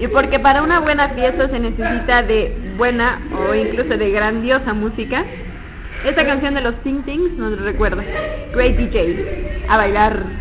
Y porque para una buena fiesta se necesita de buena o incluso de grandiosa música, esta canción de los Ting Tings nos recuerda. Great DJ. A bailar.